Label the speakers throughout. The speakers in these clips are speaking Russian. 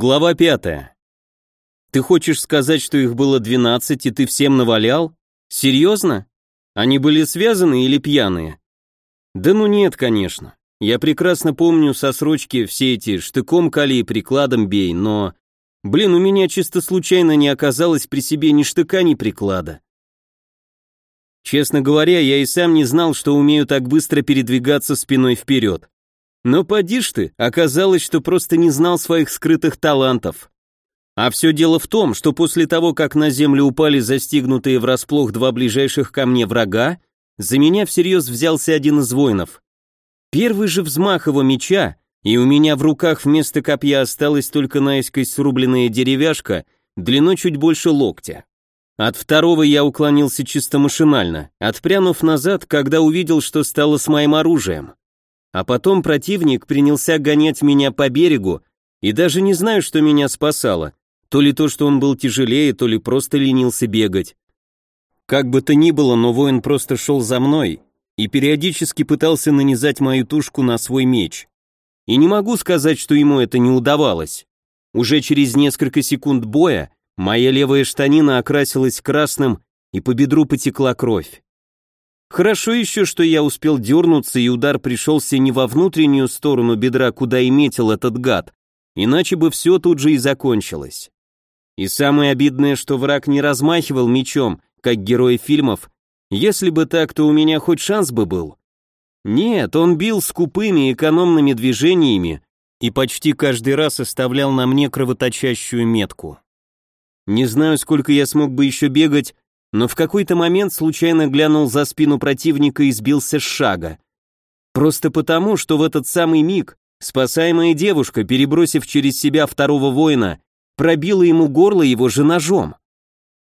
Speaker 1: Глава пятая. Ты хочешь сказать, что их было 12, и ты всем навалял? Серьезно? Они были связаны или пьяные? Да ну нет, конечно. Я прекрасно помню со срочки все эти штыком кали и прикладом бей, но... Блин, у меня чисто случайно не оказалось при себе ни штыка, ни приклада. Честно говоря, я и сам не знал, что умею так быстро передвигаться спиной вперед. Но поди ж ты, оказалось, что просто не знал своих скрытых талантов. А все дело в том, что после того, как на землю упали застигнутые врасплох два ближайших ко мне врага, за меня всерьез взялся один из воинов. Первый же взмах его меча, и у меня в руках вместо копья осталась только наискось срубленная деревяшка, длиной чуть больше локтя. От второго я уклонился чисто машинально, отпрянув назад, когда увидел, что стало с моим оружием. А потом противник принялся гонять меня по берегу, и даже не знаю, что меня спасало. То ли то, что он был тяжелее, то ли просто ленился бегать. Как бы то ни было, но воин просто шел за мной и периодически пытался нанизать мою тушку на свой меч. И не могу сказать, что ему это не удавалось. Уже через несколько секунд боя моя левая штанина окрасилась красным, и по бедру потекла кровь. Хорошо еще, что я успел дернуться, и удар пришелся не во внутреннюю сторону бедра, куда и метил этот гад, иначе бы все тут же и закончилось. И самое обидное, что враг не размахивал мечом, как герои фильмов, если бы так, то у меня хоть шанс бы был. Нет, он бил скупыми экономными движениями и почти каждый раз оставлял на мне кровоточащую метку. Не знаю, сколько я смог бы еще бегать, но в какой-то момент случайно глянул за спину противника и сбился с шага. Просто потому, что в этот самый миг спасаемая девушка, перебросив через себя второго воина, пробила ему горло его же ножом.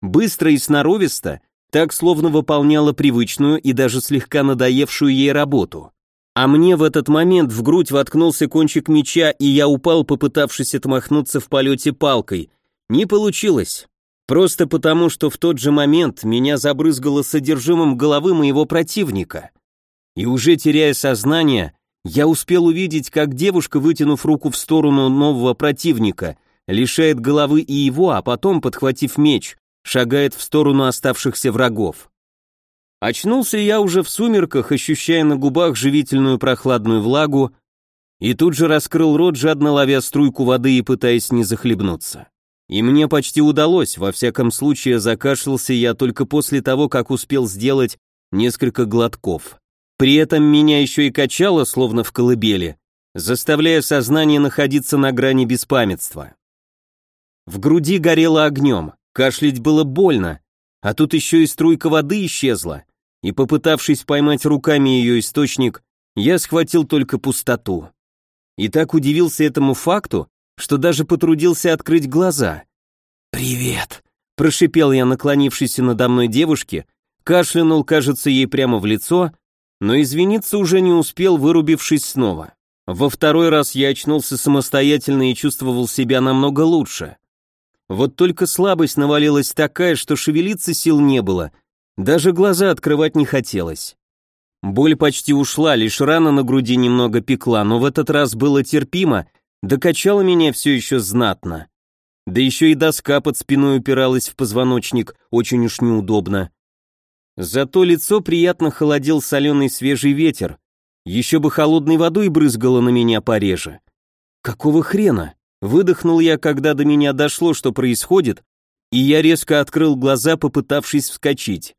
Speaker 1: Быстро и сноровисто, так словно выполняла привычную и даже слегка надоевшую ей работу. А мне в этот момент в грудь воткнулся кончик меча, и я упал, попытавшись отмахнуться в полете палкой. Не получилось. Просто потому, что в тот же момент меня забрызгало содержимым головы моего противника. И уже теряя сознание, я успел увидеть, как девушка, вытянув руку в сторону нового противника, лишает головы и его, а потом, подхватив меч, шагает в сторону оставшихся врагов. Очнулся я уже в сумерках, ощущая на губах живительную прохладную влагу, и тут же раскрыл рот, жадно ловя струйку воды и пытаясь не захлебнуться. И мне почти удалось, во всяком случае закашлялся я только после того, как успел сделать несколько глотков. При этом меня еще и качало, словно в колыбели, заставляя сознание находиться на грани беспамятства. В груди горело огнем, кашлять было больно, а тут еще и струйка воды исчезла, и попытавшись поймать руками ее источник, я схватил только пустоту. И так удивился этому факту, что даже потрудился открыть глаза. «Привет!» – прошипел я наклонившейся надо мной девушке, кашлянул, кажется, ей прямо в лицо, но извиниться уже не успел, вырубившись снова. Во второй раз я очнулся самостоятельно и чувствовал себя намного лучше. Вот только слабость навалилась такая, что шевелиться сил не было, даже глаза открывать не хотелось. Боль почти ушла, лишь рана на груди немного пекла, но в этот раз было терпимо, докачало меня все еще знатно. Да еще и доска под спиной упиралась в позвоночник, очень уж неудобно. Зато лицо приятно холодил соленый свежий ветер. Еще бы холодной водой брызгало на меня пореже. Какого хрена? Выдохнул я, когда до меня дошло, что происходит, и я резко открыл глаза, попытавшись вскочить.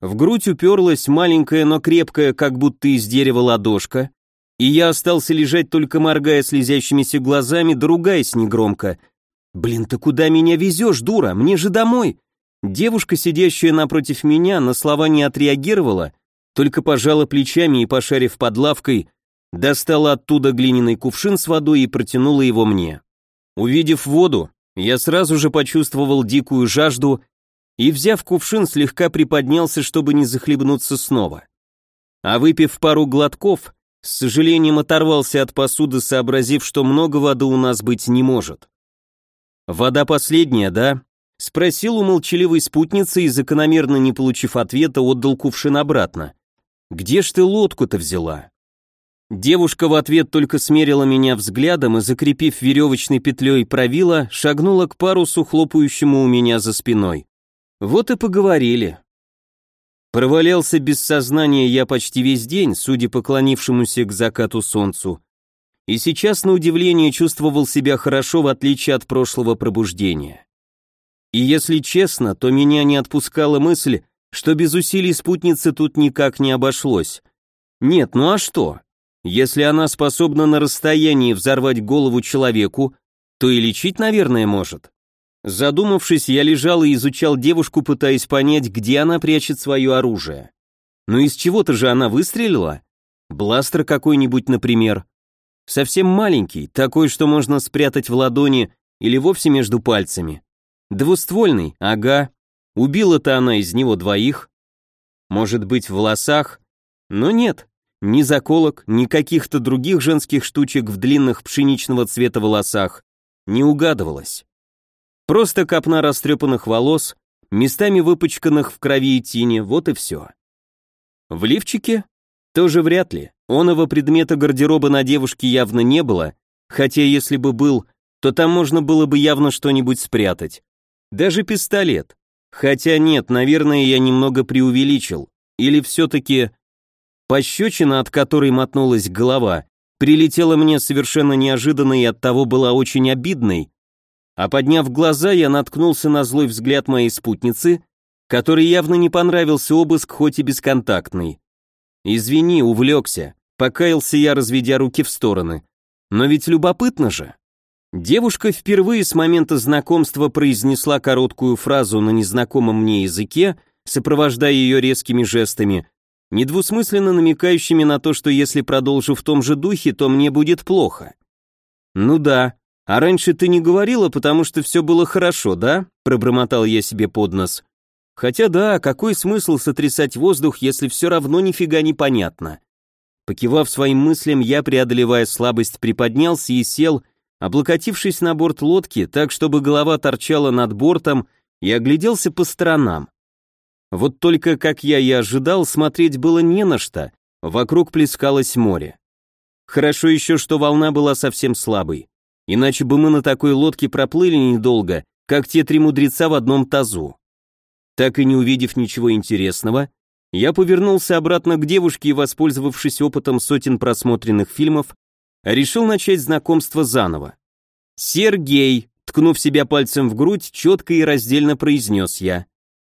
Speaker 1: В грудь уперлась маленькая, но крепкая, как будто из дерева ладошка, и я остался лежать только моргая слезящимися глазами, да ругаясь негромко. «Блин, ты куда меня везешь, дура? Мне же домой!» Девушка, сидящая напротив меня, на слова не отреагировала, только пожала плечами и, пошарив под лавкой, достала оттуда глиняный кувшин с водой и протянула его мне. Увидев воду, я сразу же почувствовал дикую жажду и, взяв кувшин, слегка приподнялся, чтобы не захлебнуться снова. А выпив пару глотков, с сожалением оторвался от посуды, сообразив, что много воды у нас быть не может. «Вода последняя, да?» Спросил у молчаливой спутницы и, закономерно не получив ответа, отдал кувшин обратно. «Где ж ты лодку-то взяла?» Девушка в ответ только смерила меня взглядом и, закрепив веревочной петлей правила, шагнула к парусу, хлопающему у меня за спиной. Вот и поговорили. Провалялся без сознания я почти весь день, судя по клонившемуся к закату солнцу, и сейчас, на удивление, чувствовал себя хорошо, в отличие от прошлого пробуждения. И если честно, то меня не отпускала мысль, что без усилий спутницы тут никак не обошлось. Нет, ну а что? Если она способна на расстоянии взорвать голову человеку, то и лечить, наверное, может. Задумавшись, я лежал и изучал девушку, пытаясь понять, где она прячет свое оружие. Ну из чего-то же она выстрелила? Бластер какой-нибудь, например. Совсем маленький, такой, что можно спрятать в ладони или вовсе между пальцами. Двуствольный, ага. Убила-то она из него двоих. Может быть, в волосах? Но нет, ни заколок, ни каких-то других женских штучек в длинных пшеничного цвета волосах не угадывалось. Просто копна растрепанных волос, местами выпачканных в крови и тине, вот и все. В лифчике? Тоже вряд ли. Оного предмета гардероба на девушке явно не было, хотя если бы был, то там можно было бы явно что-нибудь спрятать. Даже пистолет. Хотя нет, наверное, я немного преувеличил. Или все-таки Пощечина, от которой мотнулась голова, прилетела мне совершенно неожиданно и оттого была очень обидной. А подняв глаза, я наткнулся на злой взгляд моей спутницы, который явно не понравился обыск, хоть и бесконтактный. «Извини, увлекся», — покаялся я, разведя руки в стороны. «Но ведь любопытно же». Девушка впервые с момента знакомства произнесла короткую фразу на незнакомом мне языке, сопровождая ее резкими жестами, недвусмысленно намекающими на то, что если продолжу в том же духе, то мне будет плохо. «Ну да, а раньше ты не говорила, потому что все было хорошо, да?» пробормотал я себе под нос. «Хотя да, какой смысл сотрясать воздух, если все равно нифига не понятно?» Покивав своим мыслям, я, преодолевая слабость, приподнялся и сел, облокотившись на борт лодки, так, чтобы голова торчала над бортом, и огляделся по сторонам. Вот только, как я и ожидал, смотреть было не на что, вокруг плескалось море. Хорошо еще, что волна была совсем слабой, иначе бы мы на такой лодке проплыли недолго, как те три мудреца в одном тазу. Так и не увидев ничего интересного, я повернулся обратно к девушке и, воспользовавшись опытом сотен просмотренных фильмов, решил начать знакомство заново. «Сергей», ткнув себя пальцем в грудь, четко и раздельно произнес я.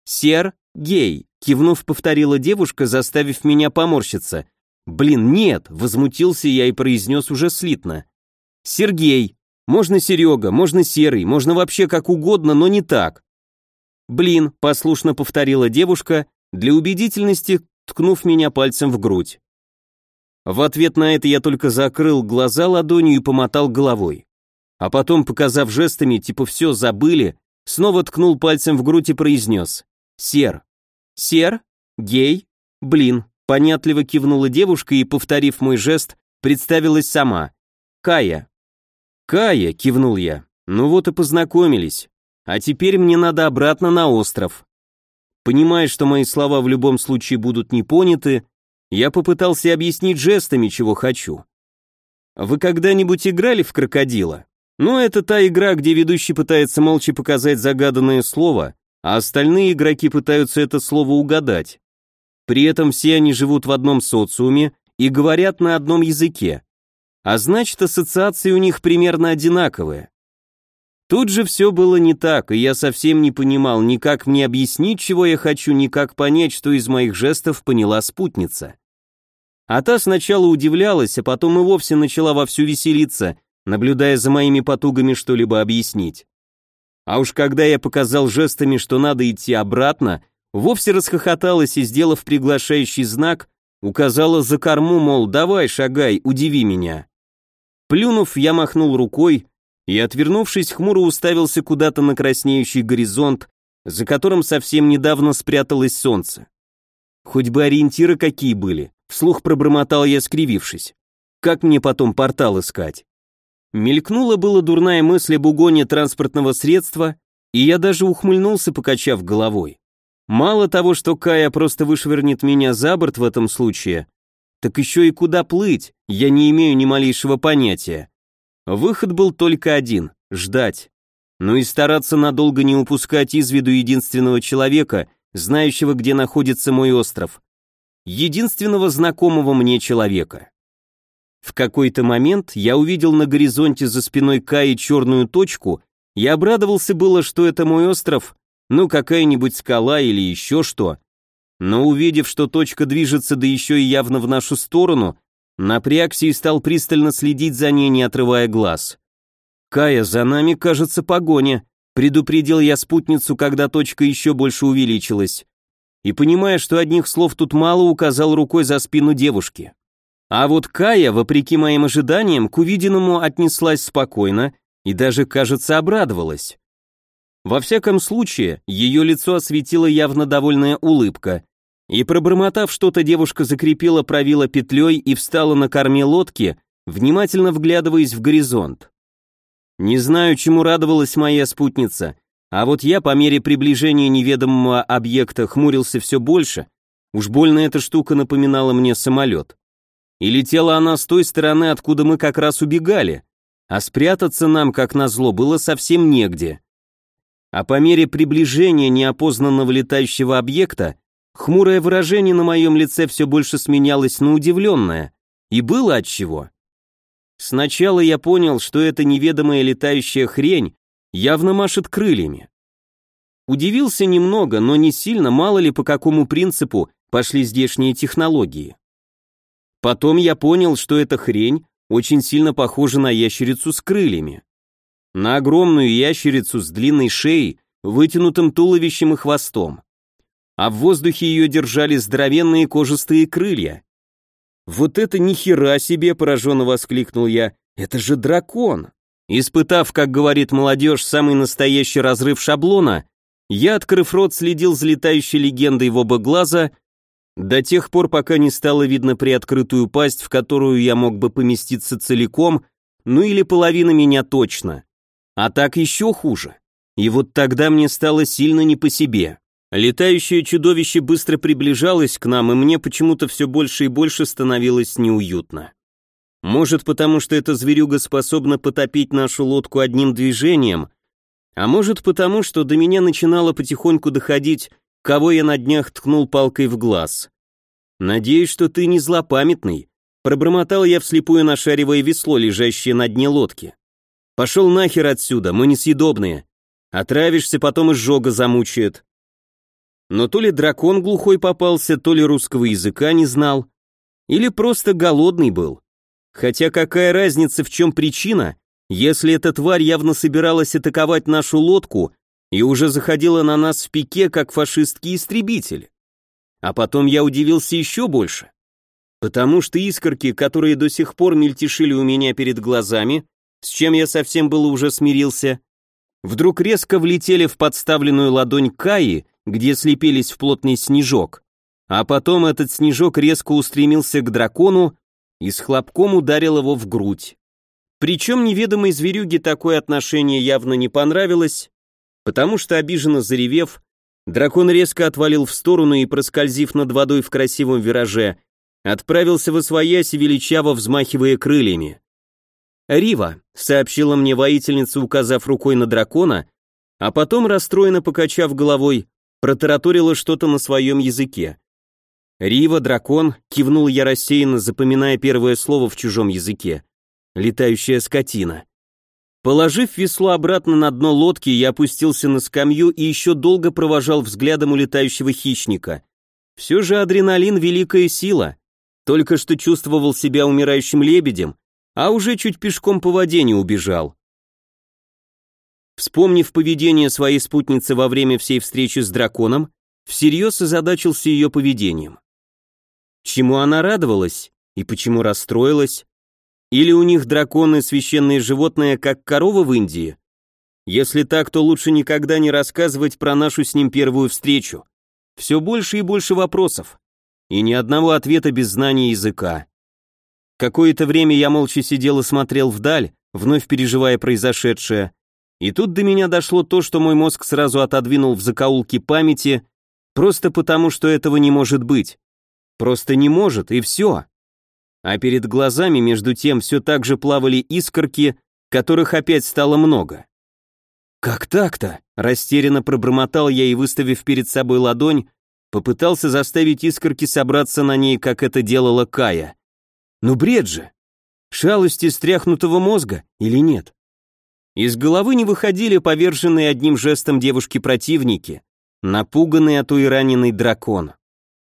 Speaker 1: «Сер «Гей», — кивнув, повторила девушка, заставив меня поморщиться. «Блин, нет», — возмутился я и произнес уже слитно. «Сергей. Можно Серега, можно Серый, можно вообще как угодно, но не так». «Блин», — послушно повторила девушка, для убедительности ткнув меня пальцем в грудь. В ответ на это я только закрыл глаза ладонью и помотал головой. А потом, показав жестами, типа все забыли, снова ткнул пальцем в грудь и произнес Сер. Сер? Гей? Блин. Понятливо кивнула девушка и, повторив мой жест, представилась сама. Кая. Кая, кивнул я. Ну вот и познакомились. А теперь мне надо обратно на остров. Понимая, что мои слова в любом случае будут не поняты, я попытался объяснить жестами, чего хочу. Вы когда-нибудь играли в крокодила? Ну, это та игра, где ведущий пытается молча показать загаданное слово, а остальные игроки пытаются это слово угадать. При этом все они живут в одном социуме и говорят на одном языке. А значит, ассоциации у них примерно одинаковые. Тут же все было не так, и я совсем не понимал ни как мне объяснить, чего я хочу, ни как понять, что из моих жестов поняла спутница. А та сначала удивлялась, а потом и вовсе начала вовсю веселиться, наблюдая за моими потугами что-либо объяснить. А уж когда я показал жестами, что надо идти обратно, вовсе расхохоталась и, сделав приглашающий знак, указала за корму, мол, давай, шагай, удиви меня. Плюнув, я махнул рукой и, отвернувшись, хмуро уставился куда-то на краснеющий горизонт, за которым совсем недавно спряталось солнце. Хоть бы ориентиры какие были, вслух пробормотал я, скривившись. Как мне потом портал искать? Мелькнула была дурная мысль об угоне транспортного средства, и я даже ухмыльнулся, покачав головой. Мало того, что Кая просто вышвырнет меня за борт в этом случае, Так еще и куда плыть, я не имею ни малейшего понятия. Выход был только один — ждать. Ну и стараться надолго не упускать из виду единственного человека, знающего, где находится мой остров. Единственного знакомого мне человека. В какой-то момент я увидел на горизонте за спиной Каи черную точку и обрадовался было, что это мой остров, ну какая-нибудь скала или еще что. Но увидев, что точка движется да еще и явно в нашу сторону, напрягся и стал пристально следить за ней, не отрывая глаз. «Кая, за нами, кажется, погоня», предупредил я спутницу, когда точка еще больше увеличилась. И понимая, что одних слов тут мало, указал рукой за спину девушки. А вот Кая, вопреки моим ожиданиям, к увиденному отнеслась спокойно и даже, кажется, обрадовалась. Во всяком случае, ее лицо осветила явно довольная улыбка, и пробормотав что-то, девушка закрепила правило петлей и встала на корме лодки, внимательно вглядываясь в горизонт. Не знаю, чему радовалась моя спутница, а вот я по мере приближения неведомого объекта хмурился все больше, уж больно эта штука напоминала мне самолет. И летела она с той стороны, откуда мы как раз убегали, а спрятаться нам, как назло, было совсем негде. А по мере приближения неопознанного летающего объекта, хмурое выражение на моем лице все больше сменялось на удивленное, и было отчего. Сначала я понял, что эта неведомая летающая хрень явно машет крыльями. Удивился немного, но не сильно, мало ли по какому принципу пошли здешние технологии. Потом я понял, что эта хрень очень сильно похожа на ящерицу с крыльями. На огромную ящерицу с длинной шеей, вытянутым туловищем и хвостом. А в воздухе ее держали здоровенные кожистые крылья. «Вот это ни хера себе!» – пораженно воскликнул я. «Это же дракон!» Испытав, как говорит молодежь, самый настоящий разрыв шаблона, я, открыв рот, следил за летающей легендой в оба глаза до тех пор, пока не стало видно приоткрытую пасть, в которую я мог бы поместиться целиком, ну или половина меня точно. А так еще хуже. И вот тогда мне стало сильно не по себе. Летающее чудовище быстро приближалось к нам, и мне почему-то все больше и больше становилось неуютно. Может, потому что эта зверюга способна потопить нашу лодку одним движением, а может, потому что до меня начинало потихоньку доходить, кого я на днях ткнул палкой в глаз. «Надеюсь, что ты не злопамятный», — пробормотал я вслепую нашаривая весло, лежащее на дне лодки. «Пошел нахер отсюда, мы несъедобные. Отравишься, потом изжога замучает». Но то ли дракон глухой попался, то ли русского языка не знал, или просто голодный был. Хотя какая разница, в чем причина, если эта тварь явно собиралась атаковать нашу лодку и уже заходила на нас в пике, как фашистский истребитель. А потом я удивился еще больше. Потому что искорки, которые до сих пор мельтешили у меня перед глазами, с чем я совсем было уже смирился, вдруг резко влетели в подставленную ладонь Каи, где слепились в плотный снежок. А потом этот снежок резко устремился к дракону и с хлопком ударил его в грудь. Причем неведомой зверюге такое отношение явно не понравилось, потому что, обиженно заревев, дракон резко отвалил в сторону и, проскользив над водой в красивом вираже, отправился в освоясь, величаво взмахивая крыльями. «Рива», — сообщила мне воительница, указав рукой на дракона, а потом, расстроенно покачав головой, протараторила что-то на своем языке. «Рива, дракон», — кивнул я рассеянно, запоминая первое слово в чужом языке. «Летающая скотина». Положив весло обратно на дно лодки, я опустился на скамью и еще долго провожал взглядом улетающего хищника. Все же адреналин — великая сила. Только что чувствовал себя умирающим лебедем, а уже чуть пешком по воде не убежал. Вспомнив поведение своей спутницы во время всей встречи с драконом, всерьез озадачился ее поведением. Чему она радовалась и почему расстроилась? Или у них драконы священные животные, как корова в Индии? Если так, то лучше никогда не рассказывать про нашу с ним первую встречу. Все больше и больше вопросов. И ни одного ответа без знания языка. Какое-то время я молча сидел и смотрел вдаль, вновь переживая произошедшее. И тут до меня дошло то, что мой мозг сразу отодвинул в закоулки памяти, просто потому, что этого не может быть. Просто не может, и все. а перед глазами между тем все так же плавали искорки, которых опять стало много. «Как так-то?» – растерянно пробормотал я и, выставив перед собой ладонь, попытался заставить искорки собраться на ней, как это делала Кая. «Ну бред же! Шалости стряхнутого мозга или нет?» Из головы не выходили поверженные одним жестом девушки противники, напуганный, а то и раненый дракон.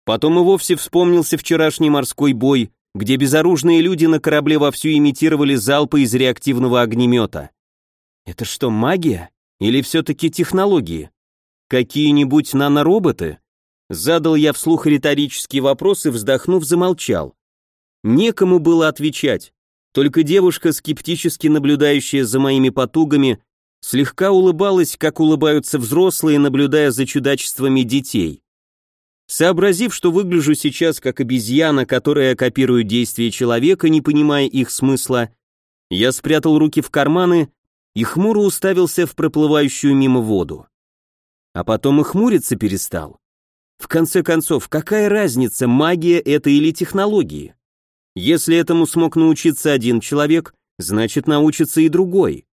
Speaker 1: Потом и вовсе вспомнился вчерашний морской бой, где безоружные люди на корабле вовсю имитировали залпы из реактивного огнемета. Это что, магия? Или все-таки технологии? Какие-нибудь нанороботы? Задал я вслух риторический вопрос и, вздохнув, замолчал. Некому было отвечать. Только девушка, скептически наблюдающая за моими потугами, слегка улыбалась, как улыбаются взрослые, наблюдая за чудачествами детей. Сообразив, что выгляжу сейчас как обезьяна, которая копирует действия человека, не понимая их смысла, я спрятал руки в карманы и хмуро уставился в проплывающую мимо воду. А потом и хмуриться перестал. В конце концов, какая разница, магия это или технологии? Если этому смог научиться один человек, значит научится и другой.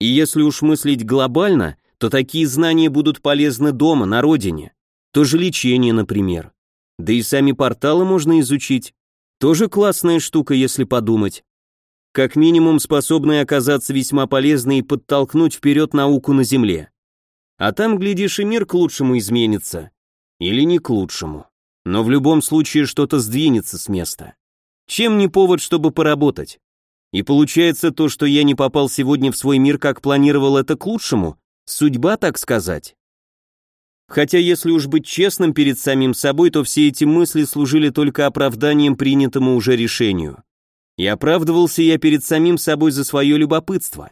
Speaker 1: И если уж мыслить глобально, то такие знания будут полезны дома, на родине. То же лечение, например. Да и сами порталы можно изучить. Тоже классная штука, если подумать. Как минимум способная оказаться весьма полезной и подтолкнуть вперед науку на Земле. А там, глядишь, и мир к лучшему изменится. Или не к лучшему. Но в любом случае что-то сдвинется с места. Чем не повод, чтобы поработать? И получается то, что я не попал сегодня в свой мир, как планировал это к лучшему? Судьба, так сказать? Хотя, если уж быть честным перед самим собой, то все эти мысли служили только оправданием принятому уже решению. И оправдывался я перед самим собой за свое любопытство.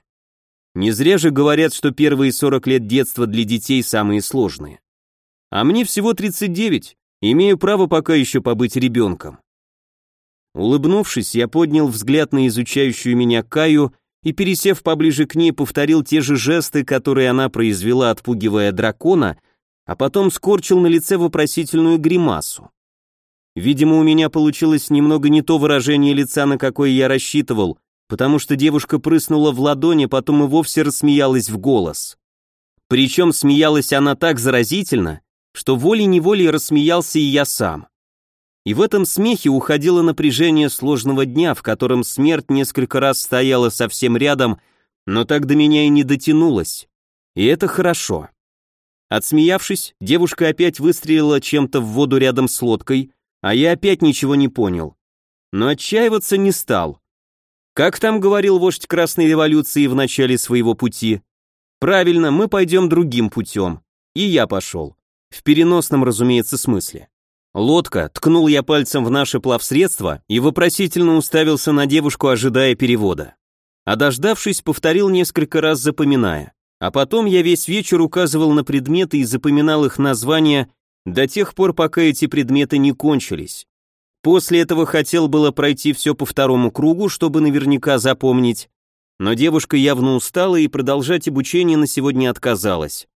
Speaker 1: Не зря же говорят, что первые 40 лет детства для детей самые сложные. А мне всего 39, имею право пока еще побыть ребенком. Улыбнувшись, я поднял взгляд на изучающую меня Каю и, пересев поближе к ней, повторил те же жесты, которые она произвела, отпугивая дракона, а потом скорчил на лице вопросительную гримасу. Видимо, у меня получилось немного не то выражение лица, на какое я рассчитывал, потому что девушка прыснула в ладони, потом и вовсе рассмеялась в голос. Причем смеялась она так заразительно, что волей-неволей рассмеялся и я сам. И в этом смехе уходило напряжение сложного дня, в котором смерть несколько раз стояла совсем рядом, но так до меня и не дотянулась. И это хорошо. Отсмеявшись, девушка опять выстрелила чем-то в воду рядом с лодкой, а я опять ничего не понял. Но отчаиваться не стал. Как там говорил вождь Красной революции в начале своего пути? Правильно, мы пойдем другим путем. И я пошел. В переносном, разумеется, смысле. Лодка, ткнул я пальцем в наше плавсредство и вопросительно уставился на девушку, ожидая перевода. А дождавшись, повторил несколько раз, запоминая. А потом я весь вечер указывал на предметы и запоминал их названия до тех пор, пока эти предметы не кончились. После этого хотел было пройти все по второму кругу, чтобы наверняка запомнить, но девушка явно устала и продолжать обучение на сегодня отказалась.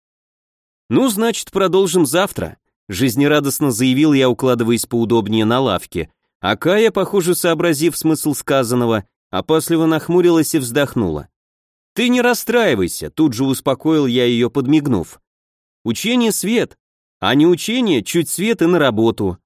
Speaker 1: «Ну, значит, продолжим завтра», Жизнерадостно заявил я, укладываясь поудобнее на лавке. А Кая, похоже, сообразив смысл сказанного, опасливо нахмурилась и вздохнула. «Ты не расстраивайся», тут же успокоил я ее, подмигнув. «Учение свет, а не учение чуть свет и на работу.